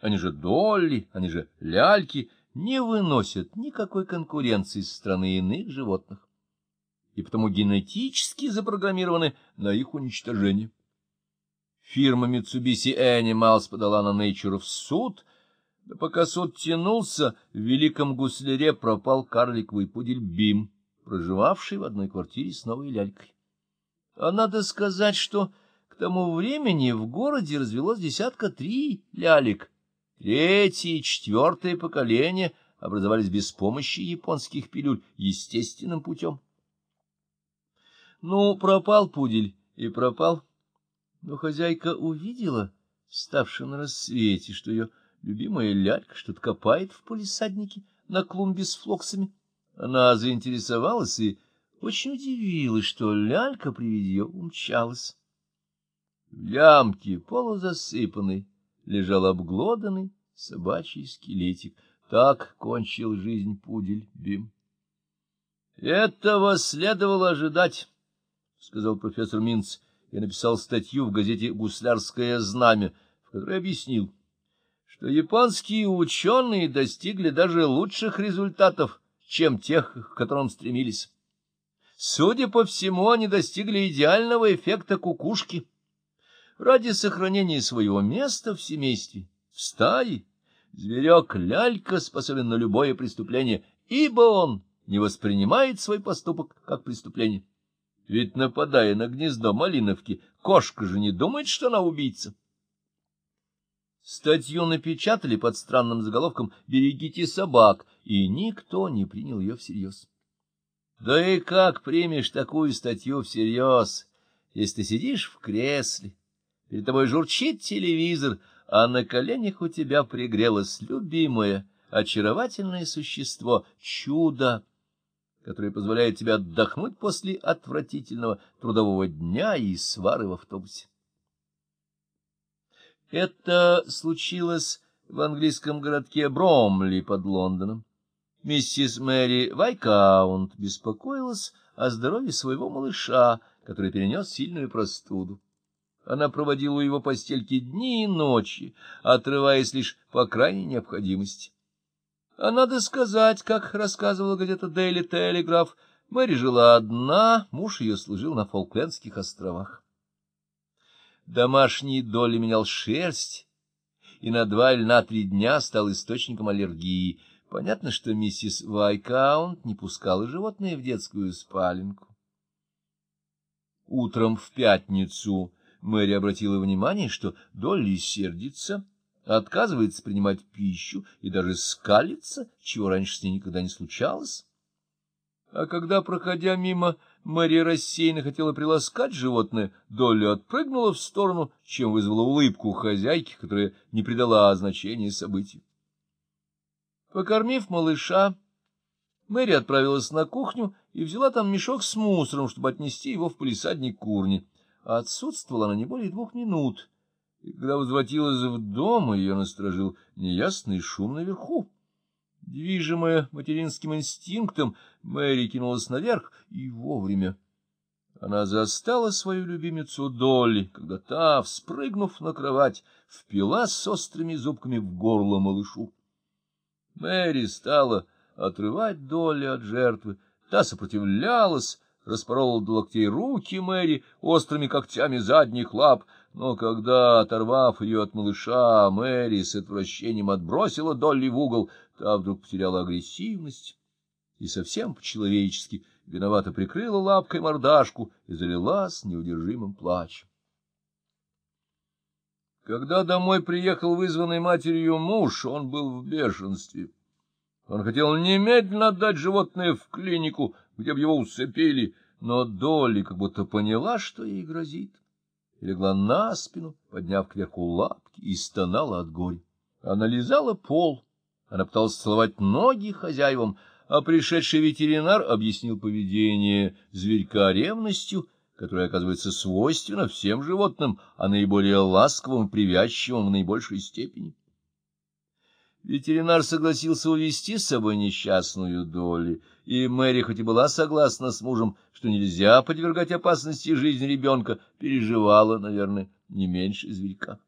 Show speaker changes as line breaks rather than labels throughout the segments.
Они же Долли, они же ляльки не выносят никакой конкуренции со стороны иных животных, и потому генетически запрограммированы на их уничтожение. Фирма Mitsubishi Animals подала на Nature в суд, да пока суд тянулся, в великом гусляре пропал карликовый пудель Бим, проживавший в одной квартире с новой лялькой. А надо сказать, что к тому времени в городе развелось десятка три лялек. Третье и четвертое поколение образовались без помощи японских пилюль естественным путем. Ну, пропал пудель и пропал. Но хозяйка увидела, ставшая на рассвете, что ее любимая лялька что-то копает в полисаднике на клумбе с флоксами. Она заинтересовалась и очень удивилась, что лялька при виде ее умчалась. В ямке, полузасыпанной, лежал обглоданный собачий скелетик. Так кончил жизнь пудель Бим. — Этого следовало ожидать, — сказал профессор Минц и написал статью в газете «Гуслярское знамя», в которой объяснил, что японские ученые достигли даже лучших результатов, чем тех, к которым стремились. Судя по всему, они достигли идеального эффекта кукушки. Ради сохранения своего места в семействе, в стае, зверек-лялька способен на любое преступление, ибо он не воспринимает свой поступок как преступление. Ведь, нападая на гнездо малиновки, кошка же не думает, что она убийца. Статью напечатали под странным заголовком «Берегите собак», и никто не принял ее всерьез. Да и как примешь такую статью всерьез, если ты сидишь в кресле, перед тобой журчит телевизор, а на коленях у тебя пригрелось любимое, очаровательное существо, чудо, которое позволяет тебе отдохнуть после отвратительного трудового дня и свары в автобусе. Это случилось в английском городке Бромли под Лондоном. Миссис Мэри Вайкаунт беспокоилась о здоровье своего малыша, который перенес сильную простуду. Она проводила у его постельки дни и ночи, отрываясь лишь по крайней необходимости. А надо сказать, как рассказывала газета «Дейли Телеграф», Мэри жила одна, муж ее служил на Фолклендских островах. Домашний доли менял шерсть, и на два или на три дня стал источником аллергии — Понятно, что миссис Вайкаунт не пускала животное в детскую спаленку. Утром в пятницу Мэри обратила внимание, что Долли сердится, отказывается принимать пищу и даже скалится, чего раньше с ней никогда не случалось. А когда, проходя мимо, Мэри рассеянно хотела приласкать животное, Долли отпрыгнула в сторону, чем вызвала улыбку хозяйки, которая не придала значения событию. Покормив малыша, Мэри отправилась на кухню и взяла там мешок с мусором, чтобы отнести его в полисадник курни. Отсутствовала она не более двух минут, и когда возвратилась в дом, ее насторожил неясный шум наверху. Движимая материнским инстинктом, Мэри кинулась наверх и вовремя. Она застала свою любимицу Долли, когда та, вспрыгнув на кровать, впилась с острыми зубками в горло малышу. Мэри стала отрывать доли от жертвы. Та сопротивлялась, распорола до локтей руки Мэри острыми когтями задних лап, но когда, оторвав ее от малыша, Мэри с отвращением отбросила Долли в угол, та вдруг потеряла агрессивность и совсем по-человечески виновато прикрыла лапкой мордашку и залилась неудержимым плачем. Когда домой приехал вызванный матерью муж, он был в бешенстве. Он хотел немедленно отдать животное в клинику, где бы его усыпили, но Долли как будто поняла, что ей грозит, и легла на спину, подняв кверху лапки, и стонала от горя. Она лизала пол, она пыталась целовать ноги хозяевам, а пришедший ветеринар объяснил поведение зверька ревностью — которая, оказывается, свойственна всем животным, а наиболее ласковым и привязчивым в наибольшей степени. Ветеринар согласился увести с собой несчастную Долли, и Мэри, хоть и была согласна с мужем, что нельзя подвергать опасности жизнь ребенка, переживала, наверное, не меньше зверька.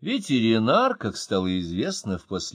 Ветеринар, как стало известно впоследствии,